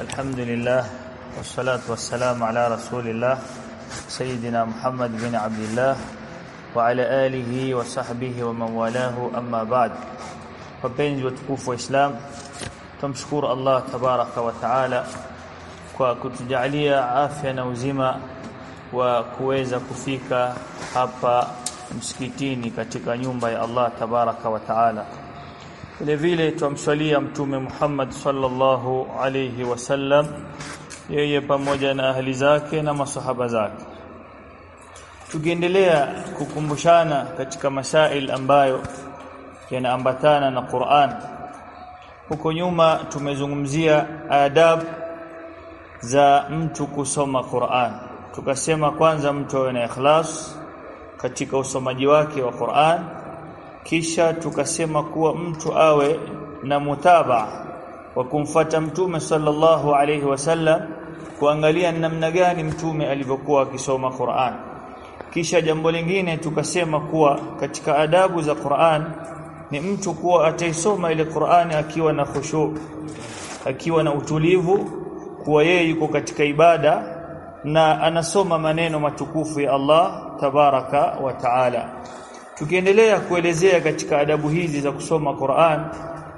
الحمد لله والصلاة والسلام على رسول الله سيدنا محمد بن عبد الله وعلى آله وصحبه ومن والاه أما بعد wapenzi watukufu wa Islam tumshukuru Allah tabaraka wa taala kwa kutujalia afya na uzima wa kuweza kufika hapa msikitini katika nyumba ya Allah tabaraka wa taala vile vile twamswalia mtume Muhammad sallallahu alayhi wasallam yeye pamoja na ahli zake na masahaba zake. Tukiendelea kukumbushana katika masail ambayo yanaambatana na Qur'an huko nyuma tumezungumzia adab za mtu kusoma Qur'an. Tukasema kwanza mtu awe na ikhlas katika usomaji wake wa Qur'an kisha tukasema kuwa mtu awe na mutaba wa kumfata mtume sallallahu alayhi wasallam kuangalia namna gani mtume alivyokuwa akisoma Qur'an. Kisha jambo lingine tukasema kuwa katika adabu za Qur'an ni mtu kuwa ataisoma ile Qur'ani akiwa na khushu akiwa na utulivu kuwa yeye yuko katika ibada na anasoma maneno matukufu ya Allah tabaraka wa taala tukiendelea kuelezea katika adabu hizi za kusoma Qur'an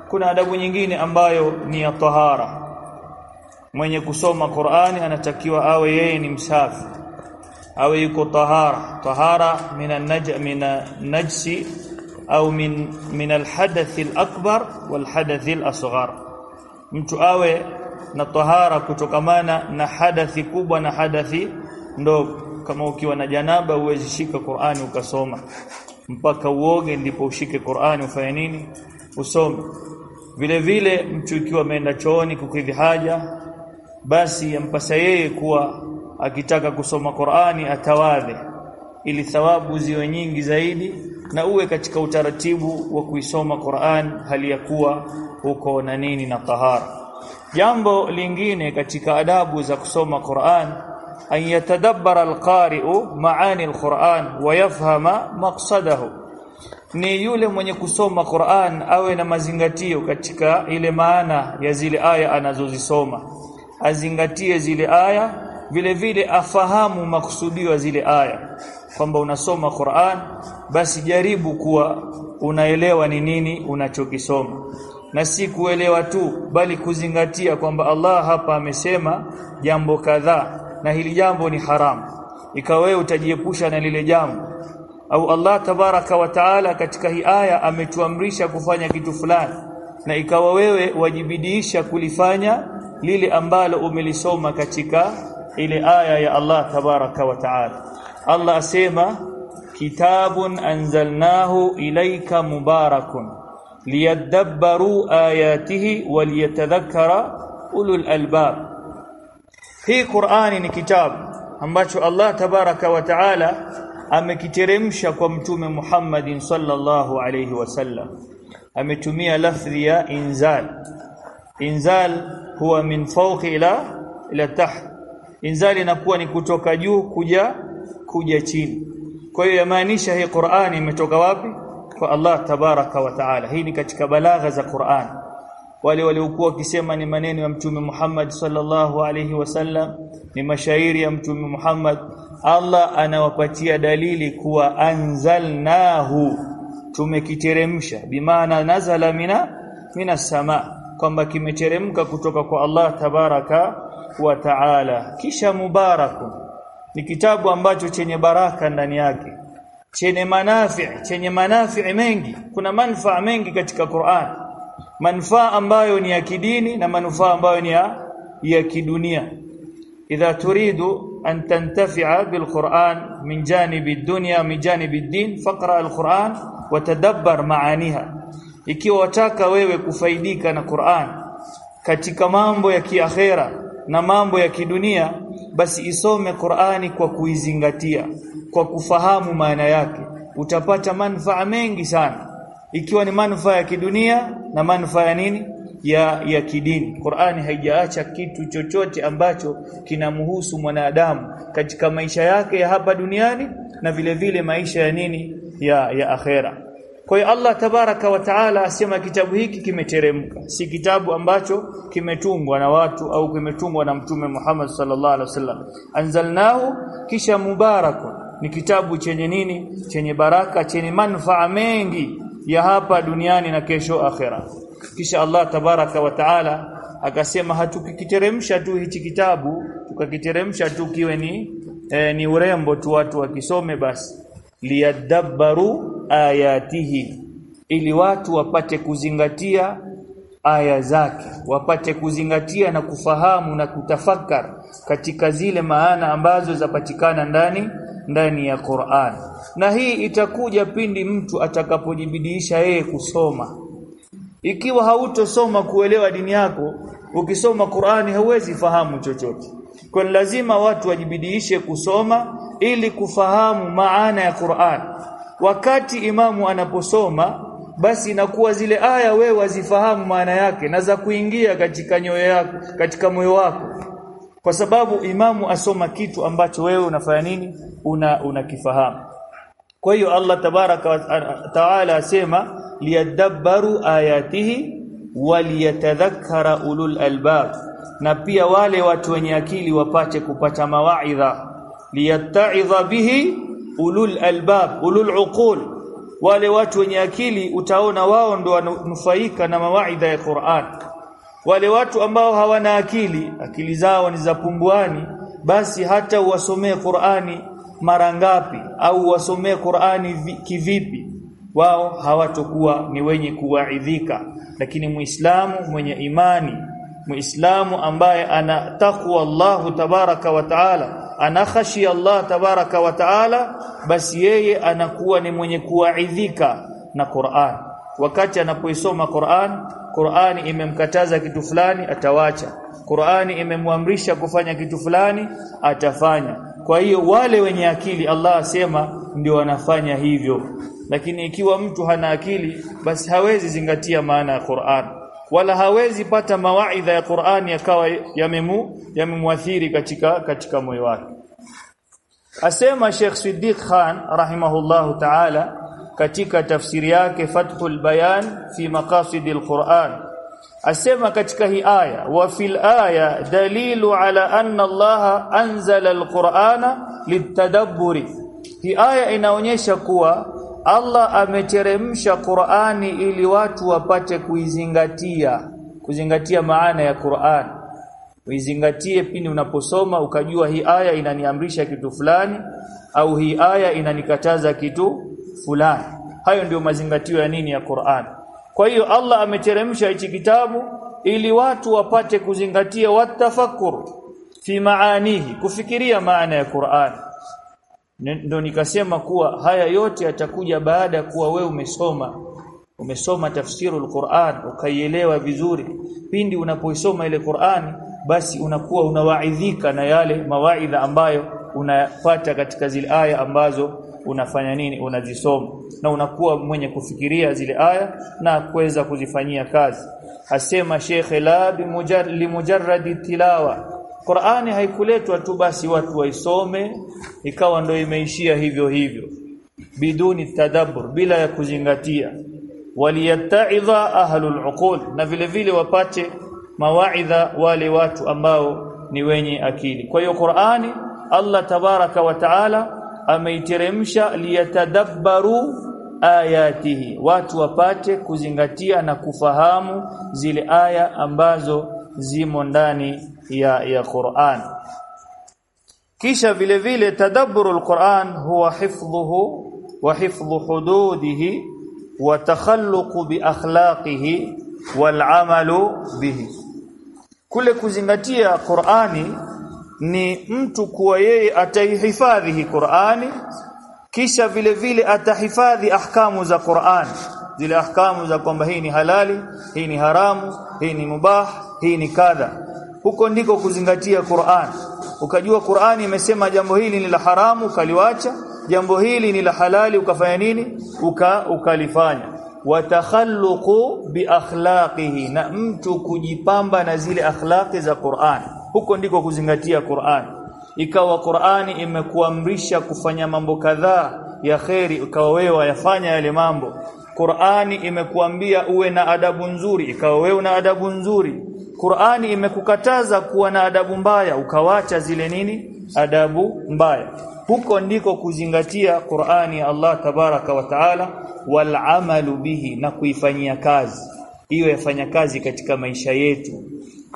kuna adabu nyingine ambayo ni ya tahara. Mwenye kusoma Qur'ani anatakiwa awe yeye ni msafi. Awe yuko tahara. Tahara minan naj mina najsi au min min alhadath alakbar walhadath alasghar. Mtu awe na tahara kutokamana na hadathi kubwa na hadathi ndogo. Kama ukiwa na janaba uwezishika Qur'ani ukasoma mpaka uoge ndipo ushike Qur'ani ufanye nini? Usome. Vile vile mtu ikiwa ameenda chooni kukidhi haja basi yampasa yeye kuwa akitaka kusoma Qur'ani atawadhe ili thawabu ziwe nyingi zaidi na uwe katika utaratibu wa kuisoma Qur'an hali ya kuwa uko na nini na tahara. Jambo lingine katika adabu za kusoma Qur'an an yatadabbara alqari'u maani alquran wa yafhama maqsadahu ni yule mwenye kusoma Qur'an awe na mazingatio katika ile maana ya zile aya anazozisoma. Azingatie zile aya vile vile afahamu makusudio ya zile aya. Kwamba unasoma Qur'an basi jaribu kuwa unaelewa ni nini unachokisoma. Na si kuelewa tu bali kuzingatia kwamba Allah hapa amesema jambo kadhaa na hili jambo ni haramu ikawa wewe utajiepusha na lile jambo au Allah tabaraka wa taala katika hii aya ametuamrisha kufanya kitu fulani na ikawa wewe wajibidiisha kulifanya lile ambalo umelisoma katika ile aya ya Allah tabaraka wa taala Allah asema kitabun anzalnahu ilayka mubarakun liyadabbaru ayatihi waliyatadhakkara ulul albab hii Qur'ani ni kitabu ambacho Allah tabaraka wa taala amekiteremsha kwa mtume Muhammadin sallallahu alayhi wasallam ametumia lafdhi ya inzal. Inzal huwa min fawqi ila ila taht. Inzal inakuwa ni kutoka juu kuja kuja chini. Kwa hiyo yamaanisha hii Qur'ani imetoka wapi? Kwa Allah tabaraka wa taala. Hii ni katika balagha za Qur'an wale waliokuwa wakisema ni maneno ya mtume Muhammad sallallahu alayhi wasallam ni mashairi ya mtume Muhammad Allah anawapatia dalili kuwa anzalnahu tumekiteremsha. Bimaana nazala mina mina sama kwamba kimeteremka kutoka kwa Allah tabaraka wa taala. Kisha mubarakun ni kitabu ambacho chenye baraka ndani yake chenye manafi chenye manafi mengi. Kuna manufaa mengi katika Qur'an manufaa ambayo ni ya kidini na manufaa ambayo ni ya, ya kidunia. Idha turidu an tantafi'a bilquran min janibi ad-dunya min janibi ad-din faqra al-Qur'an wa tadabbar maaniha. Ikiwa wataka wewe kufaidika na Qur'an katika mambo ya kiakhera na mambo ya kidunia basi isome Qur'ani kwa kuizingatia kwa kufahamu maana yake. Utapata manufaa mengi sana ikiwa ni manufaa ya kidunia na manufaa ya nini? Ya ya kidini. Qur'ani haijaacha kitu chochote ambacho kinamhusu mwanadamu katika maisha yake ya hapa duniani na vile vile maisha ya nini? Ya ya akhera. Kwa hiyo Allah tabaraka wa taala asema kitabu hiki kimeteremka. Si kitabu ambacho kimetungwa na watu au kimetungwa na mtume Muhammad sallallahu alaihi wasallam. Anzalnahu kisha mubarakun. Ni kitabu chenye nini? Chenye baraka chenye manufaa mengi ya hapa duniani na kesho akhera. Kisha Allah tabaraka wa taala akasema hatukikiteremsha tu hichi kitabu tukakiteremsha tu kiwe ni e, ni urembo tu watu wakisome basi. Liyadabbaru ayatihi ili watu wapate kuzingatia aya zake wapate kuzingatia na kufahamu na kutafakar katika zile maana ambazo zapatikana ndani ndani ya Qur'an. Na hii itakuja pindi mtu atakapojibidiisha yeye kusoma. Ikiwa hautosoma kuelewa dini yako ukisoma Qur'ani hauwezi fahamu chochote. Kwa lazima watu wajibidiishe kusoma ili kufahamu maana ya Qur'an. Wakati imamu anaposoma basi inakuwa zile aya wewe wazifahamu maana yake na za kuingia katika nyoyo yako katika moyo wako kwa sababu imamu asoma kitu ambacho wewe unafanya nini? Una unakifahamu. Kwa hiyo Allah tabaraka taala asema liyadabbaru ayatihi waliyatadhakkara ulul albab. Na pia wale watu wenye akili wapate kupata mawaidha. Liyatta'idha bihi ulul albab ulul uqul. Wale watu wenye akili utaona wao ndo wanufaika na mawaidha ya Qur'an wale watu ambao hawana akili akili zao ni za pumbuani basi hata uwasomee Qur'ani mara ngapi? Au wasomee Qur'ani kivipi? Wao hawatokuwa ni wenye kuwaidhika. Lakini muislamu mwenye imani muislamu ambaye ana takwa Allah tabaraka wa taala ana khashi Allah tabaraka wa taala basi yeye anakuwa ni mwenye kuwaidhika na Qur'an. Wakati anapoisoma Qur'an Qur'ani imemkataza kitu fulani atawacha. Qur'ani imemwamrisha kufanya kitu fulani atafanya. Kwa hiyo wale wenye akili Allah asema ndio wanafanya hivyo. Lakini ikiwa mtu hana akili basi hawezi zingatia maana ya Qur'an. Wala hawezi pata mawaidha ya Qur'an yakawa yamemu yamemwathiri katika katika moyo wake. Asema Sheikh Siddiq Khan rahimahullahu ta'ala katika tafsiri yake Fathul Bayan fi maqasidil Qur'an asema katika hii aya wa fil aya dalilu ala anna Allah anzala alqur'ana litadabburi hii aya inaonyesha kuwa Allah ameteremsha Qur'ani ili watu wapate kuizingatia kuzingatia maana ya Qur'an. Uizingatie pindi unaposoma ukajua hii aya inaniamrisha kitu fulani au hii aya inanikataza kitu fulani. Hayo ndio mazingatio ya nini ya Qur'an. Kwa hiyo Allah ameteremsha hichi kitabu ili watu wapate kuzingatia watafakur fi maanihi kufikiria maana ya Qur'an. Ndio nikasema kuwa haya yote yatakuja baada kuwa we umesoma. Umesoma tafsirul Qur'an ukaielewa vizuri. Pindi unapoisoma ile Qur'ani basi unakuwa unawaidhika na yale mawaidha ambayo unapata katika zile aya ambazo unafanya nini unazisoma na unakuwa mwenye kufikiria zile aya na kuweza kuzifanyia kazi. Asema Sheikh la limujarradi tilawa. Qur'ani haikuletwa tu basi watu waisome ikawa ndo imeishia hivyo hivyo. Biduni tadabbur bila ya kuzingatia. Waliyatta'idha ahlul uqul na vile vile wapate mawaidha wale watu ambao ni wenye akili. Kwa hiyo Qur'ani Allah tabaraka wa taala ameiteremsha liyatadabbaru ayatihi watu wapate kuzingatia na kufahamu zile aya ambazo zimo ndani ya ya Qur'an. Kisha vile vile tadabburu al-Qur'an huwa hifdhuhu wa hifdhu hududihi wa takhalluqu bi akhlaqihi wal amalu bihi. Kule kuzingatia Qur'ani ni mtu kuwa yeye ataihifadhi hii Qur'ani kisha vile vile atahifadhi ahkamu za Qur'ani. Zile ahkamu za kwamba hii ni halali hii ni haramu hii ni mubah hii ni kadha. Huko ndiko kuzingatia Qur'an. Ukajua Qur'ani imesema jambo hili ni la haramu ukaliwacha. Jambo hili ni la halali ukafanya nini? Uka ukalifanya. Watakhalluqu bi akhlaqihi na mtu kujipamba na zile akhlaqi za Qur'an huko ndiko kuzingatia Qur'an. Ikawa Qur'ani imekuamrisha kufanya mambo kadhaa ya kheri ukawa wewe wayafanya yale mambo. Qur'ani imekuambia uwe na adabu nzuri ikawa wewe una adabu nzuri. Qur'ani imekukataza kuwa na adabu mbaya ukawacha zile nini? Adabu mbaya. Huko ndiko kuzingatia Qur'ani ya Allah tabaraka wa taala wal amalu bihi na kuifanyia kazi. Iwe yafanya kazi katika maisha yetu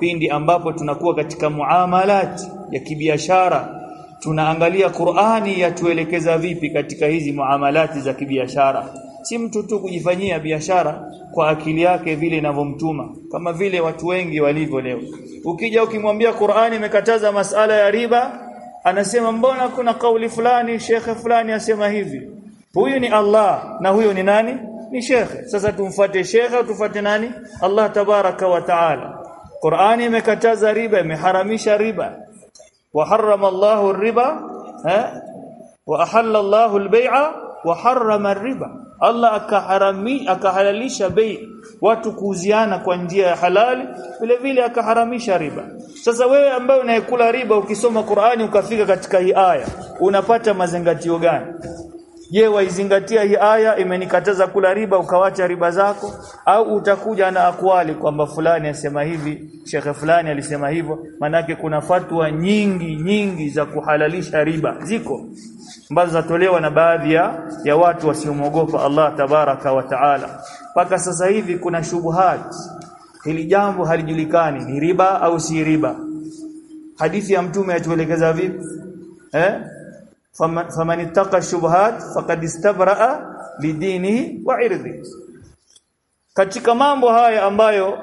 pindi ambapo tunakuwa katika muamalat ya kibiashara tunaangalia Qur'ani yatuelekeza vipi katika hizi muamalati za kibiashara. Si mtu tu kujifanyia biashara kwa akili yake vile inavyomtuma kama vile watu wengi walivyo leo. Ukija ukimwambia Qur'ani imekataza masala ya riba anasema mbona kuna kauli fulani shekhe fulani asema hivi? Huyu ni Allah na huyo ni nani? Ni shekhe. Sasa tumfuate shekhe tufuate nani? Allah tabaraka wa taala Qur'ani imekataza riba imeharamisha riba. Wa harrama Allahu riba wa ahalla Allahu al-bai'a wa harrama riba Allah akaharami akahalalisha bei watu kuuziana kwa njia ya halali vile vile akaharamisha riba. Sasa wewe ambaye unayekula riba ukisoma Qur'ani ukafika katika hii aya unapata mazingatio gani Je, waizingatia hii aya? Imenikataza kula riba ukawacha riba zako? Au utakuja na akwali kwamba fulani asema hivi, shekhe fulani alisema hivyo, manake kuna fatwa nyingi nyingi za kuhalalisha riba. Ziko. Ambazo zatolewa na baadhi ya, ya watu wasiomwogopa Allah tabaraka wa taala. Mpaka sasa hivi kuna shubuhat, hili jambo halijulikani ni riba au si riba. Hadithi ya Mtume yatuelekeza vipi? Eh? Faman ittaqa shubuhat faqad istabraa lidinihi wa irdihi katika mambo haya ambayo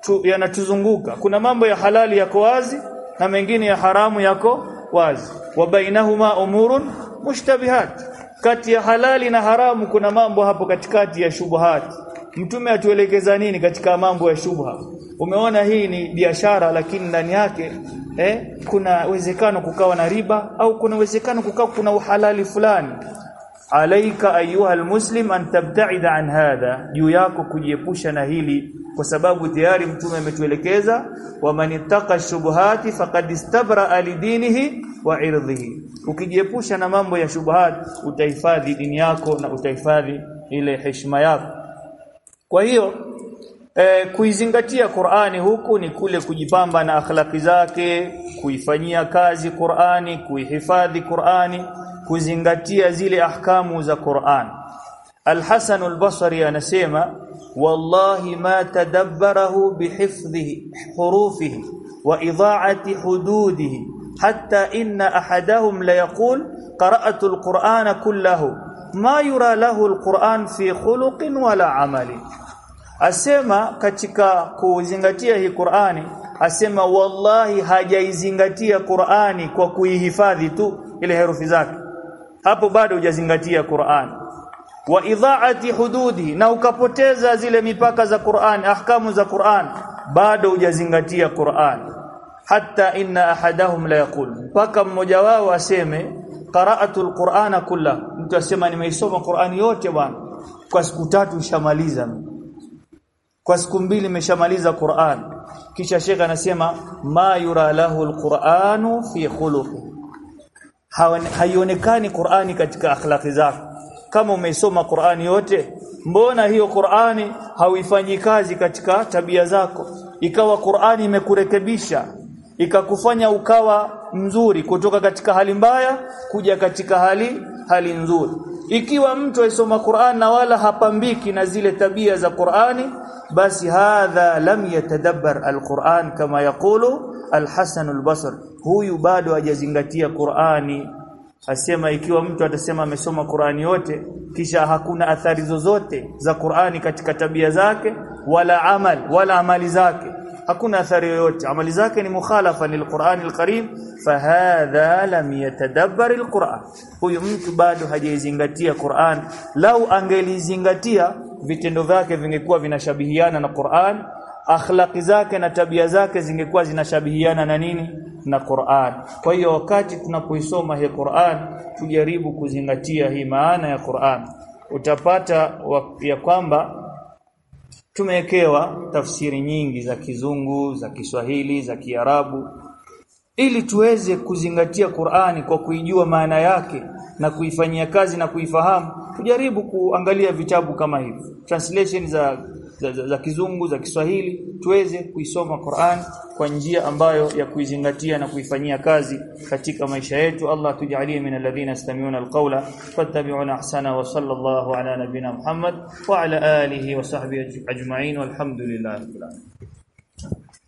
tu, yanatuzunguka kuna mambo ya halali yako wazi na mengine ya haramu yako wazi. Wa bainahuma umurun mushtabihat. Kati ya halali na haramu kuna mambo hapo katikati ya shubuhat mtume atuelekeza nini katika mambo ya shubha umeona hii ni biashara lakini ndani yake eh, kuna uwezekano kukawa na riba au kuna uwezekano kukawa kuna uhalali fulani. Alaika ayuha almuslim an tabta'ida an hadha juu yako kujiepusha na hili kwa sababu tayari mtume ametuelekeza wa man ittaqa shubuhati faqad istabra lidinihi wa irdhihi ukijiepusha na mambo ya shubuhat utahifadhi dini yako na utahifadhi ile heshima yako. Kwa hiyo e, kuizingatia Qur'ani huku ni kule kujipamba na akhlaki zake kuifanyia kazi Qur'ani kuihifadhi Qur'ani kuzingatia zile ahkamu za Qur'an Al-Hasan al-Basri anasema wallahi ma tadabbarahu bihifdhihi hurufihi wa idha'ati hududihi hatta inna ahadahum la yaqul qara'atu al-Qur'ana kullahu ma yura lahu al-Qur'an fi khuluqin wala amali asema katika kuzingatia hii Qur'ani asema wallahi hajaizingatia Qur'ani kwa kuihifadhi tu ile herufi zake. Hapo bado hujazingatia Qur'ani. Wa idha'ati hududi na ukapoteza zile mipaka za Qur'an ahkamu za qurani bado hujazingatia qurani. Hatta inna ahadahum la yaqul. Mpaka mmoja wao aseme qara'atu alqur'ana kulla mtu asema nimeisoma Qur'ani yote bwana. Kwa siku tatu nishamaliza kwa siku mbili imeshamaliza Qur'an. Kisha shekha anasema ma yura lahu alqur'anu fi khuluqi. Haionekani Qur'ani katika akhlaqi zako. Kama umeisoma Qur'ani yote mbona hiyo Qur'ani hauifanyi kazi katika tabia zako? Ikawa Qur'ani imekurekebisha ikakufanya ukawa mzuri kutoka katika hali mbaya kuja katika hali hali nzuri ikiwa mtu aisoma Qur'an na wala hapambiki na zile tabia za Qur'ani basi hadha lam yatadabbar alquran kama yaqulu alhasan albasri. Huyu bado hajazingatia Qur'ani asema ikiwa mtu atasema amesoma Qur'ani yote kisha hakuna athari zozote za Qur'ani katika tabia zake wala amal wala amali zake hakuna athari yoyote. Amali zake ni mukhalafa lilqur'ani alkarim. Fahadha lam yatadabbar alquran. Huyu mtu bado hajaizingatia Qur'an. Lau angelizingatia vitendo vyake vingekuwa vinashabihiana na Qur'an. Akhlaqi zake na tabia zake zingekuwa zinashabihiana na nini? Na Qur'an. Kwa hiyo wakati tunapoisoma hii Qur'an tujaribu kuzingatia hii maana ya Qur'an. Utapata ya kwamba tumewekewa tafsiri nyingi za kizungu za Kiswahili za Kiarabu ili tuweze kuzingatia Qur'ani kwa kuijua maana yake na kuifanyia kazi na kuifahamu tujaribu kuangalia vitabu kama hivi. Translation za za, kizungu za Kiswahili tuweze kuisoma Qur'an kwa njia ambayo ya kuizingatia na kuifanyia kazi katika maisha yetu. Allah tujalie min alladhina yastami'una alqawla fattabi'una ahsana wa sallallahu ala nabina Muhammad wa ala alihi wa sahbihi ajma'in. Alamin